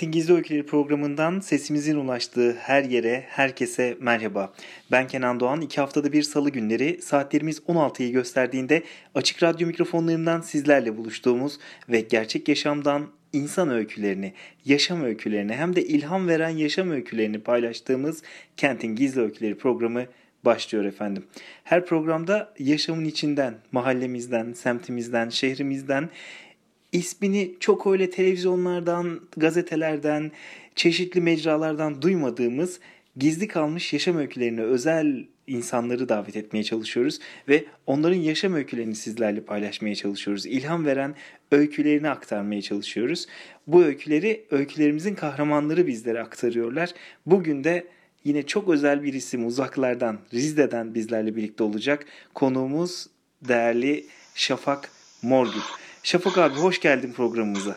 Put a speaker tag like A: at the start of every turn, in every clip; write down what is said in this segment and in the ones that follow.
A: Kentin Gizli Öyküleri programından sesimizin ulaştığı her yere, herkese merhaba. Ben Kenan Doğan. İki haftada bir salı günleri saatlerimiz 16'yı gösterdiğinde açık radyo mikrofonlarından sizlerle buluştuğumuz ve gerçek yaşamdan insan öykülerini, yaşam öykülerini hem de ilham veren yaşam öykülerini paylaştığımız Kentin Gizli Öyküleri programı başlıyor efendim. Her programda yaşamın içinden, mahallemizden, semtimizden, şehrimizden ismini çok öyle televizyonlardan, gazetelerden, çeşitli mecralardan duymadığımız gizli kalmış yaşam öykülerini özel insanları davet etmeye çalışıyoruz ve onların yaşam öykülerini sizlerle paylaşmaya çalışıyoruz. İlham veren öykülerini aktarmaya çalışıyoruz. Bu öyküleri öykülerimizin kahramanları bizlere aktarıyorlar. Bugün de yine çok özel bir isim uzaklardan, Rizde'den bizlerle birlikte olacak. Konuğumuz değerli Şafak Morgül. Şafak abi hoş geldin programımıza.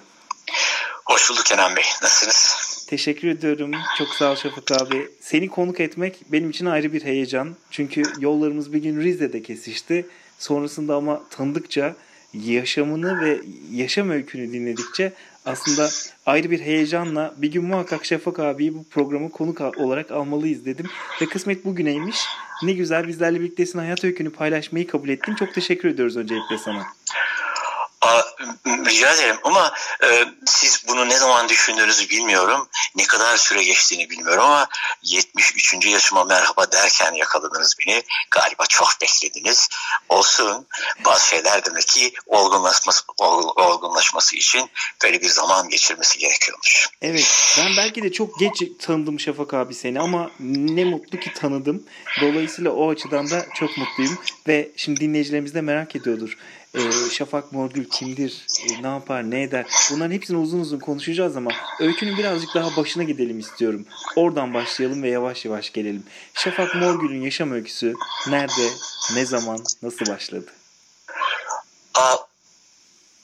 B: Hoş bulduk Kenan Bey. Nasılsınız?
A: Teşekkür ediyorum. Çok sağ ol Şafak abi. Seni konuk etmek benim için ayrı bir heyecan. Çünkü yollarımız bir gün Rize'de kesişti. Sonrasında ama tanıdıkça yaşamını ve yaşam öykünü dinledikçe aslında ayrı bir heyecanla bir gün muhakkak Şafak abiyi bu programı konuk olarak almalıyız dedim. Ve kısmet bugüneymiş. Ne güzel bizlerle birliktesin hayat öykünü paylaşmayı kabul ettin. Çok teşekkür ediyoruz öncelikle sana.
B: Rica ederim ama e, siz bunu ne zaman düşündüğünüzü bilmiyorum. Ne kadar süre geçtiğini bilmiyorum ama 73. yaşıma merhaba derken yakaladınız beni. Galiba çok beklediniz. Olsun. Bazı şeyler demek ki olgunlaşması, olgunlaşması için böyle bir zaman geçirmesi gerekiyormuş.
A: Evet. Ben belki de çok geç tanıdım Şafak abi seni ama ne mutlu ki tanıdım. Dolayısıyla o açıdan da çok mutluyum. Ve şimdi dinleyicilerimiz de merak ediyordur e, Şafak Morgül kimdir, e, ne yapar, ne eder bunların hepsini uzun uzun konuşacağız ama öykünün birazcık daha başına gidelim istiyorum. Oradan başlayalım ve yavaş yavaş gelelim. Şafak Morgül'ün yaşam öyküsü nerede, ne zaman, nasıl başladı?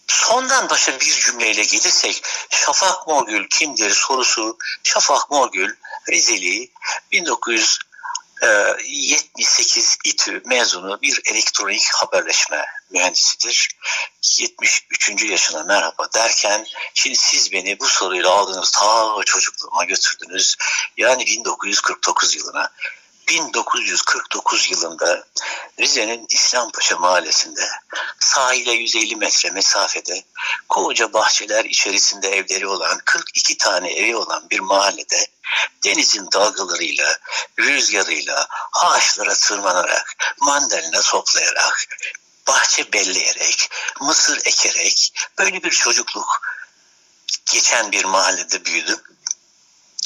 B: Sondan başa bir cümleyle gelirsek Şafak Morgül kimdir sorusu Şafak Morgül Rizeli 1900 78 İTÜ mezunu bir elektronik haberleşme mühendisidir. 73. yaşına merhaba derken şimdi siz beni bu soruyla aldınız ta çocukluğuma götürdünüz. Yani 1949 yılına. 1949 yılında Rize'nin İslampaşa mahallesinde sahile 150 metre mesafede koca bahçeler içerisinde evleri olan 42 tane evi olan bir mahallede denizin dalgalarıyla, rüzgarıyla, ağaçlara tırmanarak, mandalina toplayarak, bahçe belleyerek, mısır ekerek böyle bir çocukluk geçen bir mahallede büyüdüm.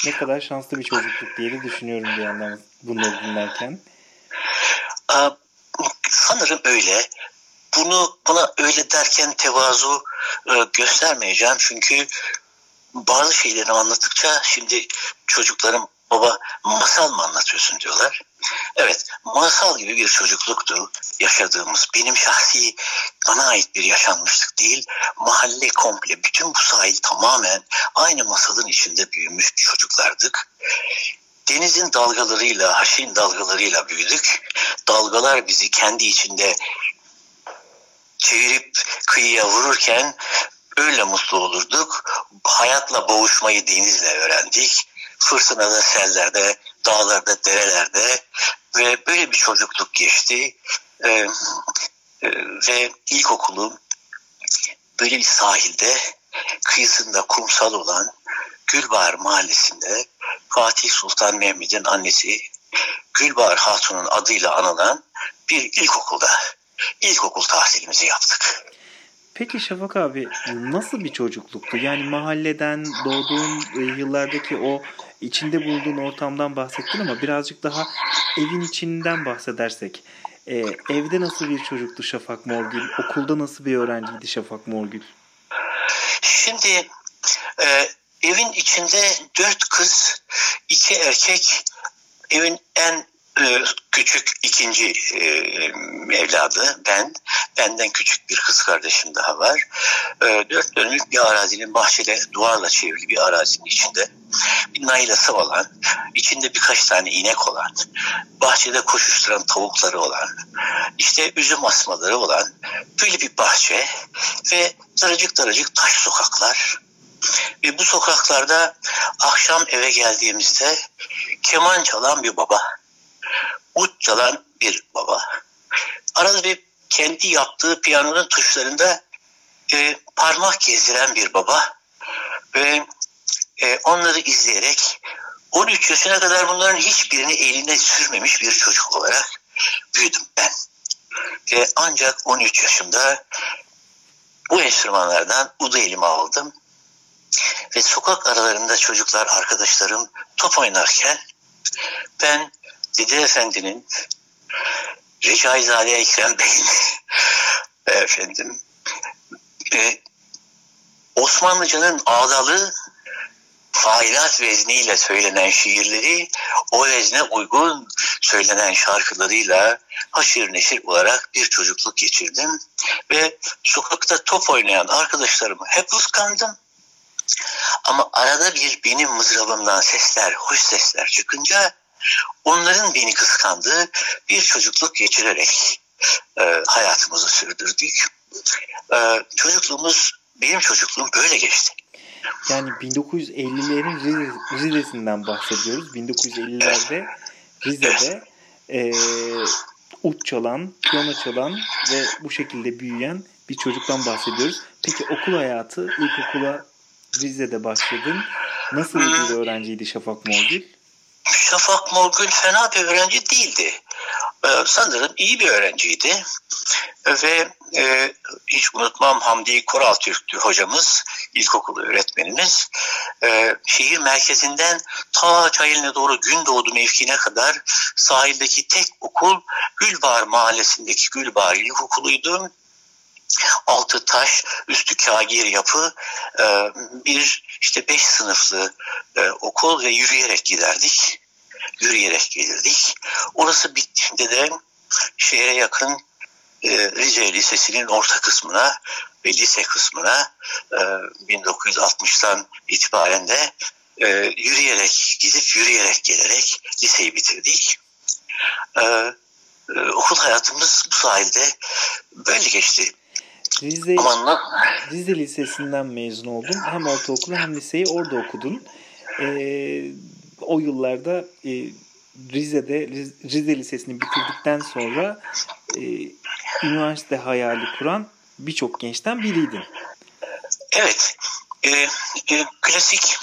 A: Ne kadar şanslı bir çocukluk diye düşünüyorum bir yandan bunları dinlerken.
B: Sanırım öyle. Bunu buna öyle derken tevazu e, göstermeyeceğim çünkü bazı şeyleri anlattıkça şimdi çocuklarım baba masal mı anlatıyorsun diyorlar. Evet masal gibi bir çocukluktu yaşadığımız. Benim şahsi bana ait bir yaşanmışlık değil. Mahalle komple bütün bu sahil tamamen aynı masalın içinde büyümüş çocuklardık. Denizin dalgalarıyla, haşin dalgalarıyla büyüdük. Dalgalar bizi kendi içinde çevirip kıyıya vururken öyle mutlu olurduk. Hayatla boğuşmayı denizle öğrendik. Fırtınada, sellerde, dağlarda, derelerde ve böyle bir çocukluk geçti. Ee, e, ve ilkokulu böyle bir sahilde kıyısında kumsal olan Gülbahar Mahallesi'nde Fatih Sultan Mehmet'in annesi Gülbahar Hatun'un adıyla anılan bir ilkokulda ilkokul tahsilimizi yaptık.
A: Peki Şafak abi nasıl bir çocukluktu? Yani mahalleden doğduğun e, yıllardaki o içinde bulunduğun ortamdan bahsettin ama birazcık daha evin içinden bahsedersek. E, evde nasıl bir çocuktu Şafak Morgül? Okulda nasıl bir öğrenciydi Şafak Morgül?
B: Şimdi e, evin içinde dört kız, iki erkek, evin en e, küçük ikinci e, evladı ben. Benden küçük bir kız kardeşim daha var. E, dört dönümlük bir arazinin bahçede duvarla çevrili bir arazinin içinde bir naylası olan, içinde birkaç tane inek olan, bahçede koşuşturan tavukları olan, işte üzüm asmaları olan böyle bir bahçe ve daracık daracık taş sokaklar. Ve bu sokaklarda akşam eve geldiğimizde keman çalan bir baba ut çalan bir baba. Arada bir kendi yaptığı piyanonun tuşlarında e, parmak gezdiren bir baba ve e, onları izleyerek 13 yaşına kadar bunların hiçbirini eline sürmemiş bir çocuk olarak büyüdüm ben. Ve ancak 13 yaşımda bu enstrümanlardan udu elime aldım. Ve sokak aralarında çocuklar, arkadaşlarım top oynarken ben Dede Efendi'nin Recaizade Ekrem Bey'in efendim e, Osmanlıcanın ağdalı failat vezniyle söylenen şiirleri o vezne uygun söylenen şarkılarıyla haşir neşir olarak bir çocukluk geçirdim ve sokakta top oynayan arkadaşlarımı hep kıskandım. Ama arada bir benim mızrabımdan sesler, hoş sesler çıkınca onların beni kıskandığı bir çocukluk geçirerek e, hayatımızı sürdürdük. E, çocukluğumuz, benim çocukluğum böyle geçti.
A: Yani 1950'lerin Rize, Rize'sinden bahsediyoruz. 1950'lerde Rize'de e, ut çalan, piyano çalan ve bu şekilde büyüyen bir çocuktan bahsediyoruz. Peki okul hayatı, ilkokula Rize'de başladın. Nasıl bir öğrenciydi Şafak Morgül?
B: Şafak Morgül fena bir öğrenci değildi. Ee, sanırım iyi bir öğrenciydi. Ve e, hiç unutmam Hamdi Koral Türk'tü hocamız, ilkokul öğretmenimiz. E, şehir merkezinden ta Çayeli'ne doğru Gündoğdu mevkine kadar sahildeki tek okul Gülbahar mahallesindeki Gülbahar İlkokulu'ydu altı taş, üstü kagir yapı e, bir işte beş sınıflı e, okul ve yürüyerek giderdik. Yürüyerek gelirdik. Orası bittiğinde de şehre yakın e, Rize Lisesi'nin orta kısmına ve lise kısmına 1960'tan itibaren de yürüyerek gidip yürüyerek gelerek liseyi bitirdik. okul hayatımız bu sayede böyle geçti.
A: Rize, Rize Lisesi'nden mezun oldun. Hem ortaokulu hem liseyi orada okudun. Ee, o yıllarda e, Rize'de Rize Lisesi'ni bitirdikten sonra e, üniversite hayali kuran birçok gençten biriydin.
B: Evet. E, e, klasik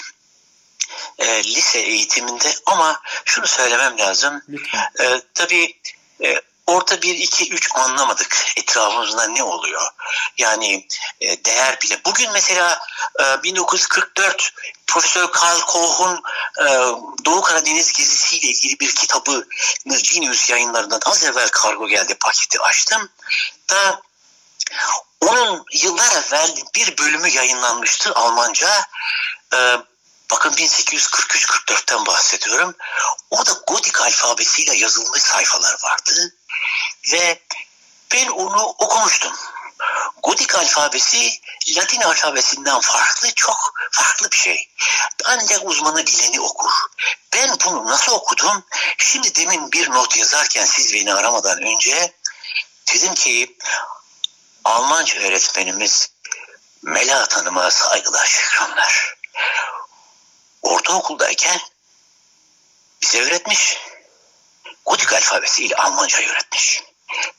B: e, lise eğitiminde ama şunu söylemem lazım. Lütfen. E, tabii e, Orada bir, iki, üç anlamadık etrafımızda ne oluyor. Yani e, değer bile. Bugün mesela e, 1944 Profesör Karl Koch'un e, Doğu Karadeniz gezisiyle ilgili bir kitabı Genius yayınlarından az evvel kargo geldi paketi açtım. Da onun yıllar evvel bir bölümü yayınlanmıştı Almanca. E, bakın 1843-44'ten bahsediyorum. O da Gotik alfabesiyle yazılmış sayfalar vardı. Ve ben onu okumuştum. Gotik alfabesi Latin alfabesinden farklı, çok farklı bir şey. Ancak uzmanı bileni okur. Ben bunu nasıl okudum? Şimdi demin bir not yazarken siz beni aramadan önce dedim ki Almanca öğretmenimiz Melahat Hanım'a saygılar şükranlar. Ortaokuldayken bize öğretmiş. Gotik alfabesiyle Almanca öğretmiş.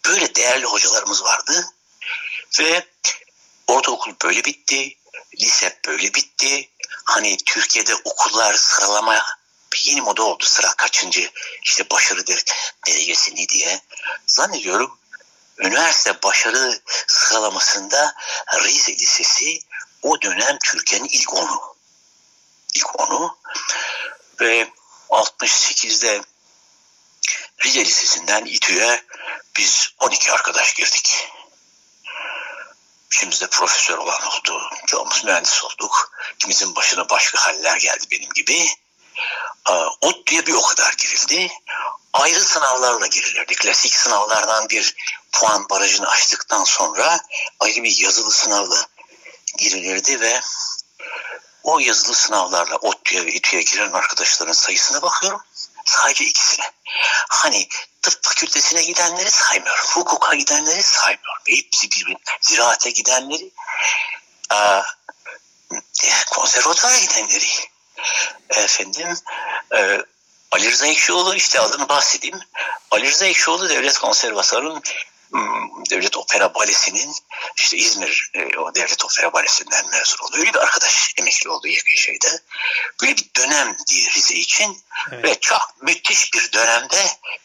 B: Böyle değerli hocalarımız vardı ve ortaokul böyle bitti, lise böyle bitti. Hani Türkiye'de okullar sıralama yeni moda oldu sıra kaçıncı işte başarı derecesini diye. Zannediyorum üniversite başarı sıralamasında Rize Lisesi o dönem Türkiye'nin ilk onu. İlk onu ve 68'de Rize Lisesi'nden İTÜ'ye biz 12 arkadaş girdik. İçimizde profesör olan oldu. Çoğumuz mühendis olduk. Kimizin başına başka haller geldi benim gibi. O diye bir o kadar girildi. Ayrı sınavlarla girilirdi. Klasik sınavlardan bir puan barajını açtıktan sonra ayrı bir yazılı sınavla girilirdi ve o yazılı sınavlarla ODTÜ'ye ve İTÜ'ye giren arkadaşların sayısına bakıyorum. Sadece ikisine. Hani tıp fakültesine gidenleri saymıyorum. Hukuka gidenleri saymıyorum. Hepsi birbirine. Ziraate gidenleri, konservatuara gidenleri. Efendim, e, Ali Rıza Ekşioğlu işte adını bahsedeyim. Ali Rıza Ekşioğlu Devlet Konservatuarı'nın devlet Opera Balesi'nin işte İzmir e, o Devlet Opera Balesi'nden mezun oluyor. Bir arkadaş emekli oldu yakın şeyde. Böyle bir dönem diye Rize için evet. ve çok müthiş bir dönemde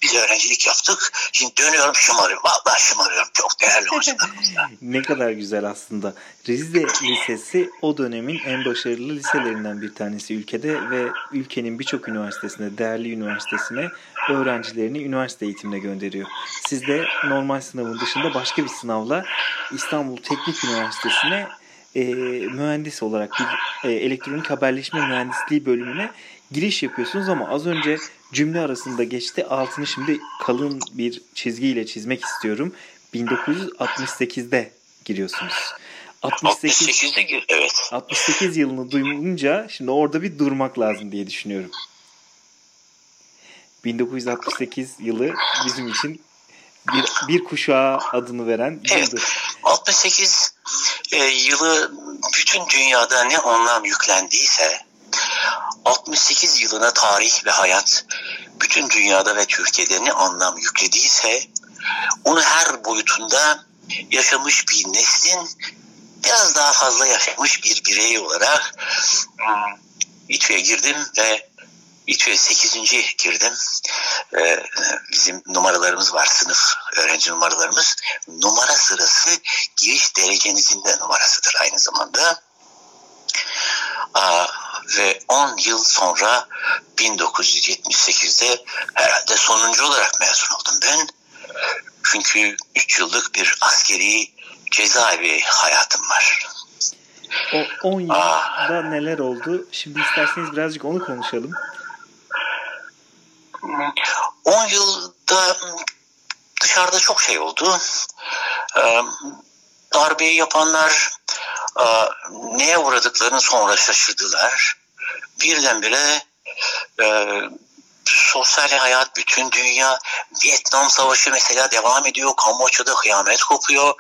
B: biz öğrencilik yaptık. Şimdi dönüyorum şımarıyorum. Vallahi şımarıyorum. Çok değerli
A: ne kadar güzel aslında. Rize Lisesi o dönemin en başarılı liselerinden bir tanesi ülkede ve ülkenin birçok üniversitesine, değerli üniversitesine öğrencilerini üniversite eğitimine gönderiyor. Siz de normal sınavın dışında başka bir sınavla İstanbul Teknik Üniversitesi'ne e, mühendis olarak bir e, elektronik haberleşme mühendisliği bölümüne giriş yapıyorsunuz ama az önce cümle arasında geçti. Altını şimdi kalın bir çizgiyle çizmek istiyorum. 1968'de giriyorsunuz.
B: 68, 68'de evet.
A: 68 yılını duyunca şimdi orada bir durmak lazım diye düşünüyorum. 1968 yılı bizim için bir, bir kuşağa adını veren
B: evet. 68 e, yılı bütün dünyada ne anlam yüklendiyse 68 yılına tarih ve hayat bütün dünyada ve Türkiye'de ne anlam yüklediyse onu her boyutunda yaşamış bir neslin biraz daha fazla yaşamış bir birey olarak hmm, İTÜ'ye girdim ve İTÜ'ye 8. girdim. Ee, bizim numaralarımız var sınıf öğrenci numaralarımız. Numara sırası giriş derecenizin de numarasıdır aynı zamanda. Aa, ve 10 yıl sonra 1978'de herhalde sonuncu olarak mezun oldum ben. Çünkü 3 yıllık bir askeri cezaevi hayatım var.
A: O 10 yılda Aa, neler oldu? Şimdi isterseniz birazcık onu konuşalım.
B: 10 yılda dışarıda çok şey oldu. Ee, darbeyi yapanlar e, neye uğradıklarını sonra şaşırdılar. Birdenbire e, sosyal hayat, bütün dünya, Vietnam Savaşı mesela devam ediyor. Kamboçya'da kıyamet kopuyor.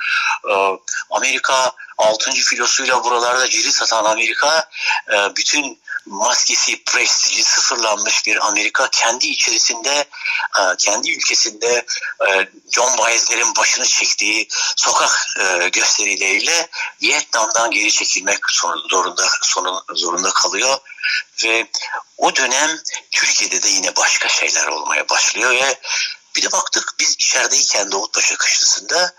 B: Ee, Amerika 6. filosuyla buralarda cirit satan Amerika e, bütün maskesi, prestiji sıfırlanmış bir Amerika kendi içerisinde, e, kendi ülkesinde e, John Baez'lerin başını çektiği sokak e, gösterileriyle Vietnam'dan geri çekilmek zorunda, zorunda kalıyor. Ve o dönem Türkiye'de de yine başka şeyler olmaya başlıyor ve bir de baktık biz içerideyken Davutpaşa kışlasında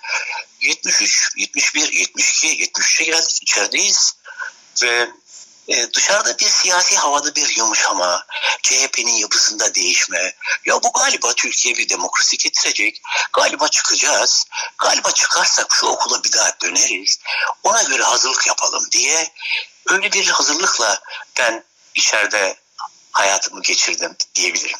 B: 73, 71, 72, 73'e geldik içerideyiz. Ve e, dışarıda bir siyasi havada bir yumuşama, CHP'nin yapısında değişme. Ya bu galiba Türkiye bir demokrasi getirecek. Galiba çıkacağız. Galiba çıkarsak şu okula bir daha döneriz. Ona göre hazırlık yapalım diye öyle bir hazırlıkla ben içeride hayatımı geçirdim diyebilirim.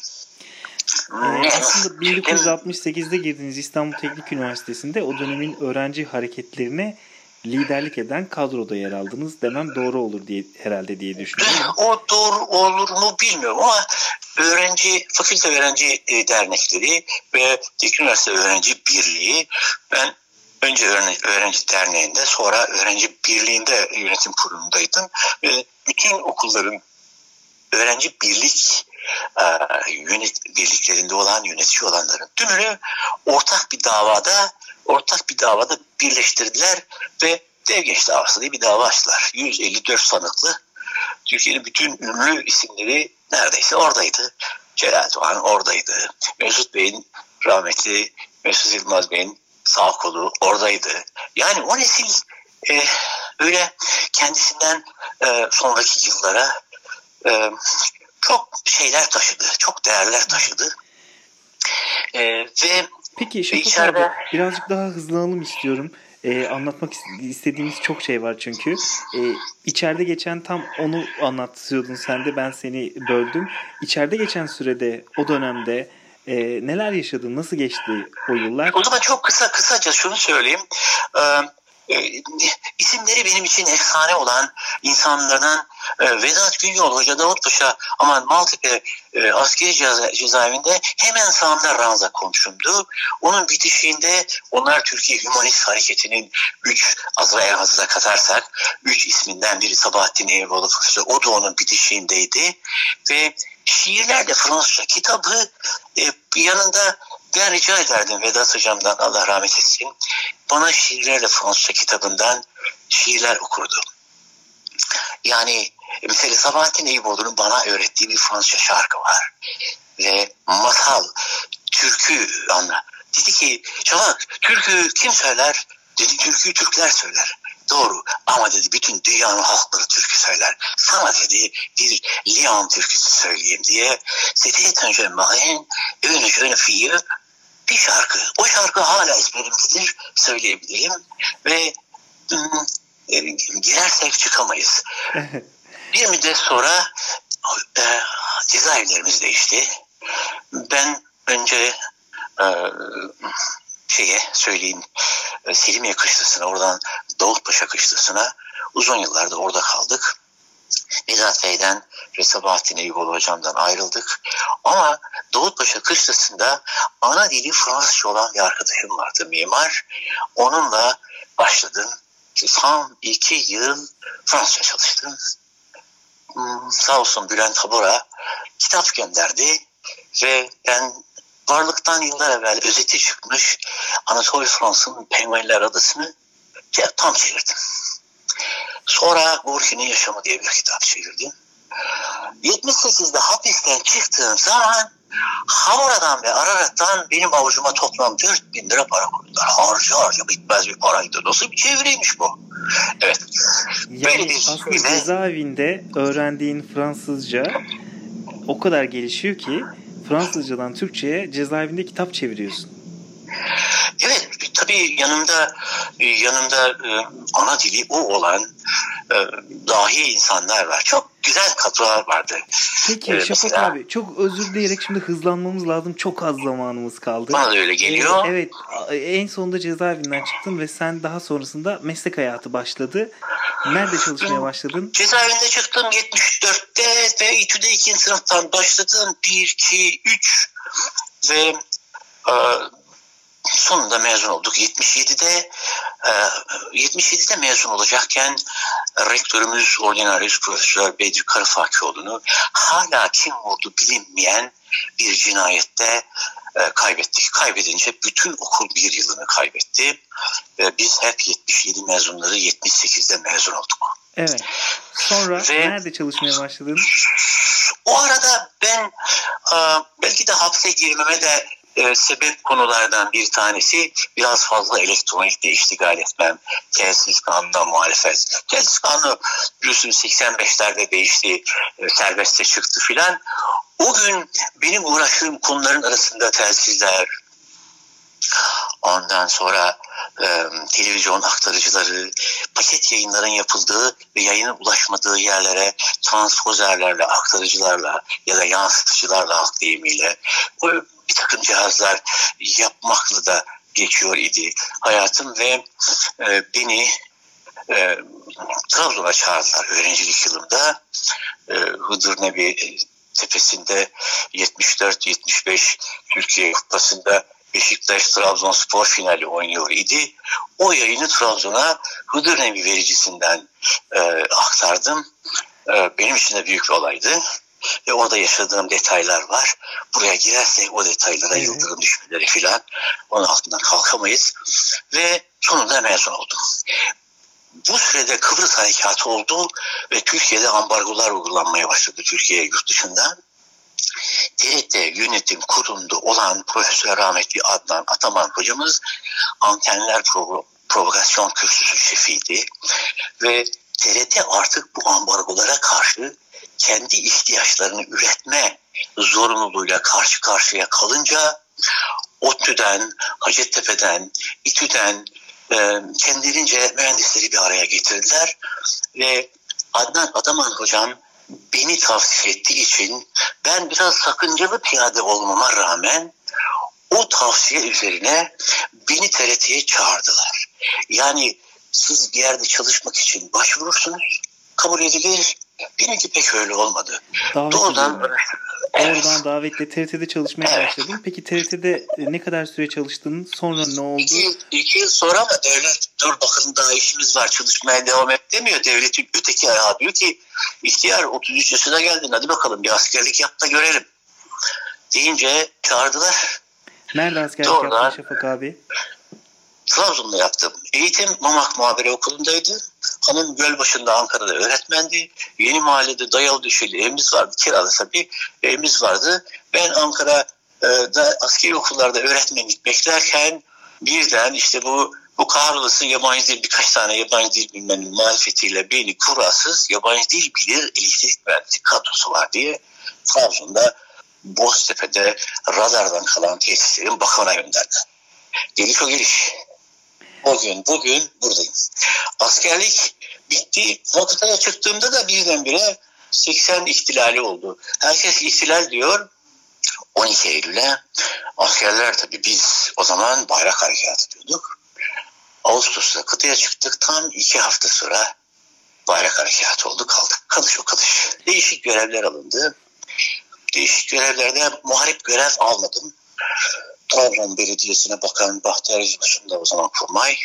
A: Ee, aslında 1968'de girdiğiniz İstanbul Teknik Üniversitesi'nde o dönemin öğrenci hareketlerine liderlik eden kadroda yer aldınız demem doğru olur diye herhalde diye düşünüyorum.
B: O doğru olur mu bilmiyorum ama öğrenci fakülte öğrenci e, dernekleri ve Teknik Üniversite Öğrenci Birliği ben önce öğrenci, öğrenci derneğinde sonra öğrenci birliğinde yönetim kurulundaydım ve bütün okulların öğrenci birlik e, yönet, birliklerinde olan yönetici olanların tümünü ortak bir davada ortak bir davada birleştirdiler ve dev genç davası diye bir dava açtılar. 154 sanıklı Türkiye'nin bütün ünlü isimleri neredeyse oradaydı. Celal Doğan oradaydı. Mesut Bey'in rahmetli Mesut Yılmaz Bey'in sağ kolu oradaydı. Yani o nesil e, öyle kendisinden e, sonraki yıllara e, çok şeyler taşıdı, çok değerler taşıdı. E, ve
A: Peki Şafak içeride... abi birazcık daha hızlanalım istiyorum. E, anlatmak istediğimiz çok şey var çünkü. E, içeride geçen tam onu anlatıyordun sen de ben seni böldüm. İçeride geçen sürede o dönemde e, neler yaşadın? Nasıl geçti o yıllar?
B: O zaman çok kısa kısaca şunu söyleyeyim. Ee, e, isimleri benim için efsane olan insanlardan e, Vedat Günyol, Hoca Davut Paşa aman Maltepe e, askeri ceza, cezaevinde hemen sağımda ranza komşumdu. Onun bitişiğinde onlar Türkiye Hümanist Hareketi'nin üç Azrail Hazır'a katarsak üç isminden biri Sabahattin Eyvallah o da onun bitişiğindeydi ve şiirlerle Fransızca kitabı e, yanında ben rica ederdim Vedat Hocam'dan Allah rahmet etsin. Bana şiirlerle Fransızca kitabından şiirler okurdu. Yani mesela Sabahattin Eyüboğlu'nun bana öğrettiği bir Fransızca şarkı var. Ve masal, türkü anla. Dedi ki Çavak türkü kim söyler? Dedi türküyü Türkler söyler. Doğru ama dedi bütün dünyanın halkları türkü söyler. Sana dedi bir Lyon türküsü söyleyeyim diye. C'était un jeune marin, une jeune fille bir şarkı. O şarkı hala ezberimdedir, söyleyebilirim. Ve ım, e, girersek çıkamayız. bir müddet sonra e, cezaevlerimiz değişti. Ben önce e, şeye söyleyeyim e, Selimiye kışlasına oradan Davutpaşa kışlasına uzun yıllarda orada kaldık. Vedat Bey'den ve Sabahattin Eyüboğlu hocamdan ayrıldık. Ama Davutpaşa kışlasında ana dili Fransızca olan bir arkadaşım vardı mimar. Onunla başladım. Tam iki yıl Fransızca çalıştım. Hmm, sağ olsun Bülent Habura kitap gönderdi ve ben varlıktan yıllar evvel özeti çıkmış Anatole Fransa'nın Penguenler Adası'nı tam çevirdim. Sonra Gorki'nin Yaşamı diye bir kitap çevirdim. 78'de hapisten çıktığım zaman Havara'dan ve Ararat'tan benim avucuma toplam 4 bin lira para koydular. Harca harca bitmez bir paraydı. Nasıl bir çeviriymiş bu? Evet.
A: Yani aslında şöyle... cezaevinde öğrendiğin Fransızca o kadar gelişiyor ki Fransızcadan Türkçe'ye cezaevinde kitap çeviriyorsun.
B: Evet tabii yanımda yanımda e, ana dili o olan e, dahi insanlar var. Çok güzel kadrolar vardı.
A: Peki ee, Şafak mesela, abi çok özür dileyerek şimdi hızlanmamız lazım. Çok az zamanımız kaldı.
B: Bana da öyle geliyor.
A: Ee, evet en sonunda cezaevinden çıktın ve sen daha sonrasında meslek hayatı başladı. Nerede çalışmaya başladın?
B: Cezaevinde çıktım 74'te ve İTÜ'de ikinci sınıftan başladım. 1, 2, 3 ve e, sonunda mezun olduk. 77'de e, 77'de mezun olacakken rektörümüz Ordinarius Profesör Bedri Karafakioğlu'nu hala kim oldu bilinmeyen bir cinayette e, kaybettik. Kaybedince bütün okul bir yılını kaybetti. E, biz hep 77 mezunları 78'de mezun olduk.
A: Evet. Sonra Ve, nerede çalışmaya başladın?
B: O arada ben e, belki de hapse girmeme de e, sebep konulardan bir tanesi biraz fazla elektronikle iştigal etmem. Telsiz kanununa muhalefet. Telsiz kanunu biliyorsunuz 85'lerde değişti, e, serbeste çıktı filan. O gün benim uğraştığım konuların arasında telsizler, ondan sonra e, televizyon aktarıcıları, paket yayınların yapıldığı ve yayının ulaşmadığı yerlere transpozerlerle, aktarıcılarla ya da yansıtıcılarla halk deyimiyle bir takım cihazlar yapmakla da geçiyor idi hayatım ve e, beni e, Trabzon'a çağırdılar öğrencilik yılımda. E, Hıdır Nebi tepesinde 74-75 Türkiye Kupası'nda Beşiktaş Trabzonspor finali oynuyor idi. O yayını Trabzon'a Hıdır Nebi vericisinden e, aktardım. E, benim için de büyük bir olaydı ve orada yaşadığım detaylar var. Buraya girersek o detaylara evet. yıldırım düşmeleri filan onun altından kalkamayız. Ve sonunda mezun oldum. Bu sürede Kıbrıs harekatı oldu ve Türkiye'de ambargolar uygulanmaya başladı Türkiye'ye yurt dışından. TRT yönetim kurulunda olan Profesör Rahmetli Adnan Ataman hocamız antenler pro provokasyon kürsüsü şefiydi ve TRT artık bu ambargolara karşı kendi ihtiyaçlarını üretme zorunluluğuyla karşı karşıya kalınca ODTÜ'den, Hacettepe'den, İTÜ'den e, kendilerince mühendisleri bir araya getirdiler ve Adnan Adaman hocam beni tavsiye ettiği için ben biraz sakıncalı piyade olmama rağmen o tavsiye üzerine beni TRT'ye çağırdılar. Yani siz bir yerde çalışmak için başvurursunuz, kabul edilir. Benimki pek öyle olmadı.
A: Davet Doğrudan Evet. Oradan davetle TRT'de çalışmaya evet. başladın. Peki TRT'de e, ne kadar süre çalıştın? Sonra ne oldu?
B: İki, iki yıl sonra ama devlet dur bakalım daha işimiz var çalışmaya devam et demiyor. Devletin öteki ayağı diyor ki ihtiyar 33 yaşına geldin hadi bakalım bir askerlik yap da görelim. Deyince çağırdılar.
A: Nerede askerlik Doğrudan, yaptın Şafak abi?
B: Trabzon'da yaptım. Eğitim Mamak Muhabere Okulu'ndaydı. Hanım Gölbaşı'nda Ankara'da öğretmendi. Yeni mahallede dayalı düşeli evimiz vardı. Kiralasa bir evimiz vardı. Ben Ankara'da askeri okullarda öğretmenlik beklerken birden işte bu bu kahrolası yabancı dil birkaç tane yabancı dil bilmenin marifetiyle beni kurasız yabancı dil bilir elektrik mühendisi kadrosu var diye Trabzon'da Boztepe'de radardan kalan tesislerin bakımına gönderdi. Delik o geliş. O gün bugün buradayım. Askerlik bitti. Fakülteye çıktığımda da birdenbire 80 ihtilali oldu. Herkes ihtilal diyor. 12 Eylül'e askerler tabii biz o zaman bayrak harekatı diyorduk. Ağustos'ta kıtaya çıktık. Tam iki hafta sonra bayrak harekatı oldu kaldık. Kalış o kalış. Değişik görevler alındı. Değişik görevlerde muharip görev almadım. Trabzon Belediyesi'ne bakan Bahtiyar Yusuf'un da o zaman kurmay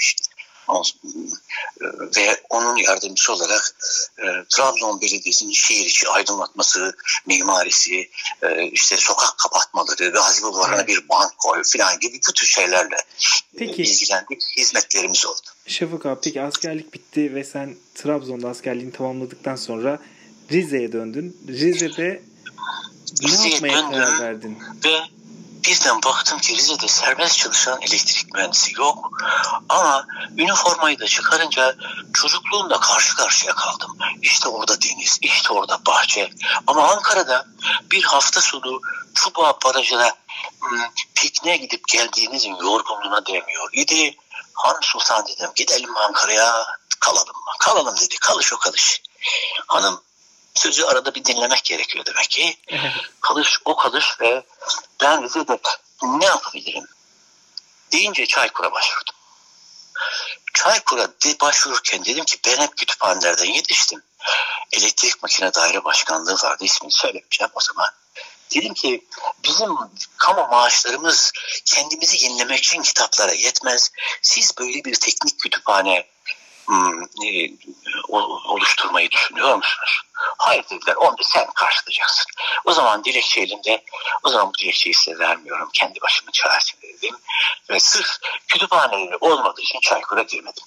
B: ve onun yardımcısı olarak e, Trabzon Belediyesi'nin şehir içi aydınlatması, mimarisi, e, işte sokak kapatmaları, Gazi Bulvarı'na bir bank koy falan gibi bu tür şeylerle e, peki, ilgilendik. Hizmetlerimiz oldu.
A: Şafak abi peki askerlik bitti ve sen Trabzon'da askerliğini tamamladıktan sonra Rize'ye döndün. Rize'de ne yapmaya karar verdin?
B: Ve Birden baktım ki Rize'de serbest çalışan elektrik mühendisi yok. Ama üniformayı da çıkarınca çocukluğumda karşı karşıya kaldım. İşte orada deniz, işte orada bahçe. Ama Ankara'da bir hafta sonu Çubuğa Barajı'na hmm, pikniğe gidip geldiğinizin yorgunluğuna değmiyor. İdi Hanım Sultan dedim gidelim Ankara'ya kalalım mı? Kalalım dedi. Kalış o kalış. Hanım sözü arada bir dinlemek gerekiyor demek ki. kalış o kalış ve ben Rize'de ne yapabilirim deyince Çaykur'a başvurdum. Çaykur'a de başvururken dedim ki ben hep kütüphanelerden yetiştim. Elektrik makine daire başkanlığı vardı ismini söylemeyeceğim o zaman. Dedim ki bizim kamu maaşlarımız kendimizi yenilemek için kitaplara yetmez. Siz böyle bir teknik kütüphane oluşturmayı düşünüyor musunuz? Hayır dediler. Onu da sen karşılayacaksın. O zaman dilekçe elimde. O zaman bu dilekçeyi size vermiyorum. Kendi başımın çaresine dedim. Ve sırf kütüphaneleri olmadığı için Çaykur'a girmedim.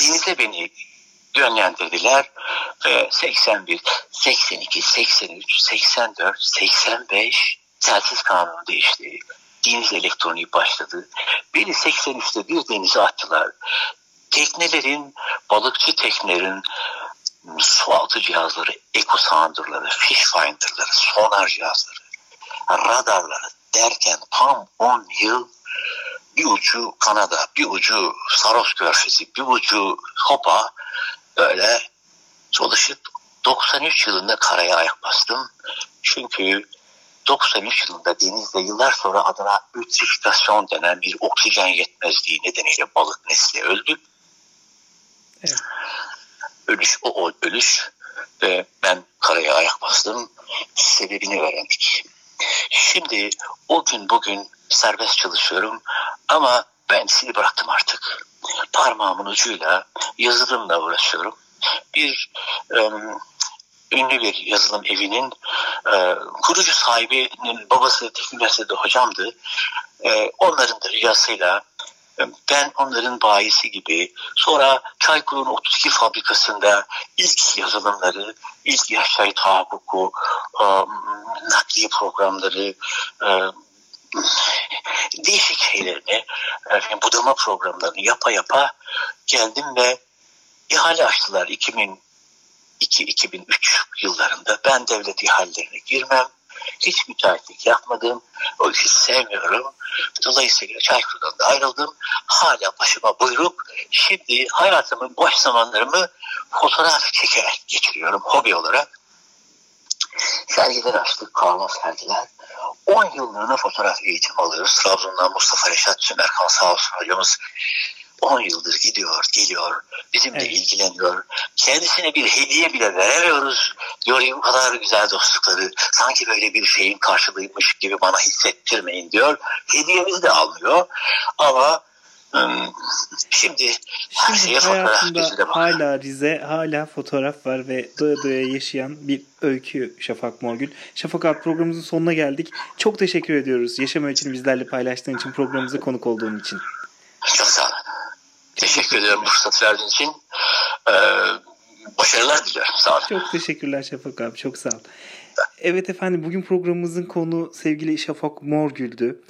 B: Denize beni yönlendirdiler ve 81, 82, 83, 84, 85 telsiz kanunu değişti. Deniz elektroniği başladı. Beni 83'te bir denize attılar teknelerin, balıkçı teknelerin su altı cihazları, eko sounderları, fish finderları, sonar cihazları, radarları derken tam 10 yıl bir ucu Kanada, bir ucu Saros Körfezi, bir ucu Hopa böyle çalışıp 93 yılında karaya ayak bastım. Çünkü 93 yılında denizde yıllar sonra adına ütrifikasyon denen bir oksijen yetmezliği nedeniyle balık nesli öldü. Ölüş o, o ölüş ve ben karaya ayak bastım. Sebebini öğrendik. Şimdi o gün bugün serbest çalışıyorum ama ben sizi bıraktım artık. Parmağımın ucuyla yazılımla uğraşıyorum. Bir um, ünlü bir yazılım evinin e, kurucu sahibinin babası teknik üniversitede hocamdı. E, onların da ricasıyla ben onların bayisi gibi sonra Çaykur'un 32 fabrikasında ilk yazılımları, ilk yaşay tahakkuku, e, nakliye programları, e, değişik şeylerini, budama programlarını yapa yapa geldim ve ihale açtılar 2002-2003 yıllarında. Ben devlet ihalelerine girmem. Hiç müteahhitlik yapmadım. O işi sevmiyorum. Dolayısıyla Çaykur'dan da ayrıldım. Hala başıma buyruk. Şimdi hayatımın boş zamanlarımı fotoğraf çekerek geçiriyorum hobi olarak. Sergiler açtık, karma sergiler. 10 yıllığına fotoğraf eğitimi alıyoruz. Trabzon'dan Mustafa Reşat Sümerkan sağ olsun hocamız 10 yıldır gidiyor, geliyor, bizimle evet. ilgileniyor. Kendisine bir hediye bile veremiyoruz. Diyor bu kadar güzel dostlukları sanki böyle bir şeyin karşılığıymış gibi bana hissettirmeyin diyor. Hediyemizi de almıyor. Ama Şimdi her
A: şeye fotoğraf hala Rize, hala fotoğraf var ve doya doya yaşayan bir öykü Şafak Morgül. Şafak abi programımızın sonuna geldik. Çok teşekkür ediyoruz. Yaşam öykünü bizlerle paylaştığın için, programımıza konuk olduğun için.
B: Çok sağ olun. Teşekkür bu fırsat verdiğin için. Ee, başarılar diliyorum. Sağ olun.
A: Çok teşekkürler Şafak abi. Çok sağ ol. Evet efendim bugün programımızın konu sevgili Şafak Morgül'dü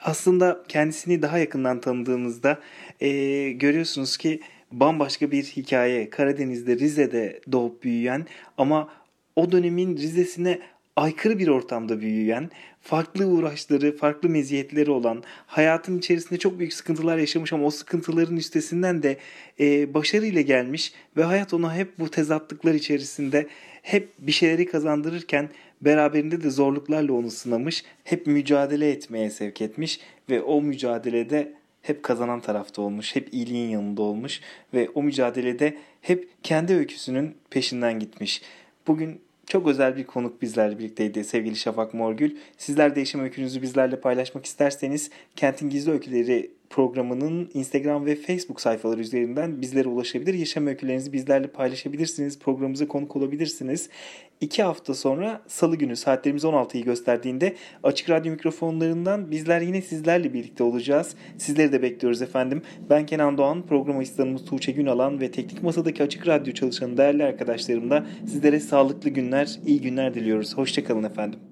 A: aslında kendisini daha yakından tanıdığınızda e, görüyorsunuz ki bambaşka bir hikaye. Karadeniz'de, Rize'de doğup büyüyen ama o dönemin Rize'sine aykırı bir ortamda büyüyen, farklı uğraşları, farklı meziyetleri olan, hayatın içerisinde çok büyük sıkıntılar yaşamış ama o sıkıntıların üstesinden de e, başarıyla gelmiş ve hayat ona hep bu tezatlıklar içerisinde hep bir şeyleri kazandırırken beraberinde de zorluklarla onu sınamış, hep mücadele etmeye sevk etmiş ve o mücadelede hep kazanan tarafta olmuş, hep iyiliğin yanında olmuş ve o mücadelede hep kendi öyküsünün peşinden gitmiş. Bugün çok özel bir konuk bizlerle birlikteydi sevgili Şafak Morgül. Sizler de yaşam öykünüzü bizlerle paylaşmak isterseniz Kentin Gizli Öyküleri programının Instagram ve Facebook sayfaları üzerinden bizlere ulaşabilir. Yaşam öykülerinizi bizlerle paylaşabilirsiniz. Programımıza konuk olabilirsiniz. İki hafta sonra salı günü saatlerimiz 16'yı gösterdiğinde açık radyo mikrofonlarından bizler yine sizlerle birlikte olacağız. Sizleri de bekliyoruz efendim. Ben Kenan Doğan, program asistanımız Tuğçe Günalan ve teknik masadaki açık radyo çalışanı değerli arkadaşlarımla sizlere sağlıklı günler, iyi günler diliyoruz. Hoşçakalın efendim.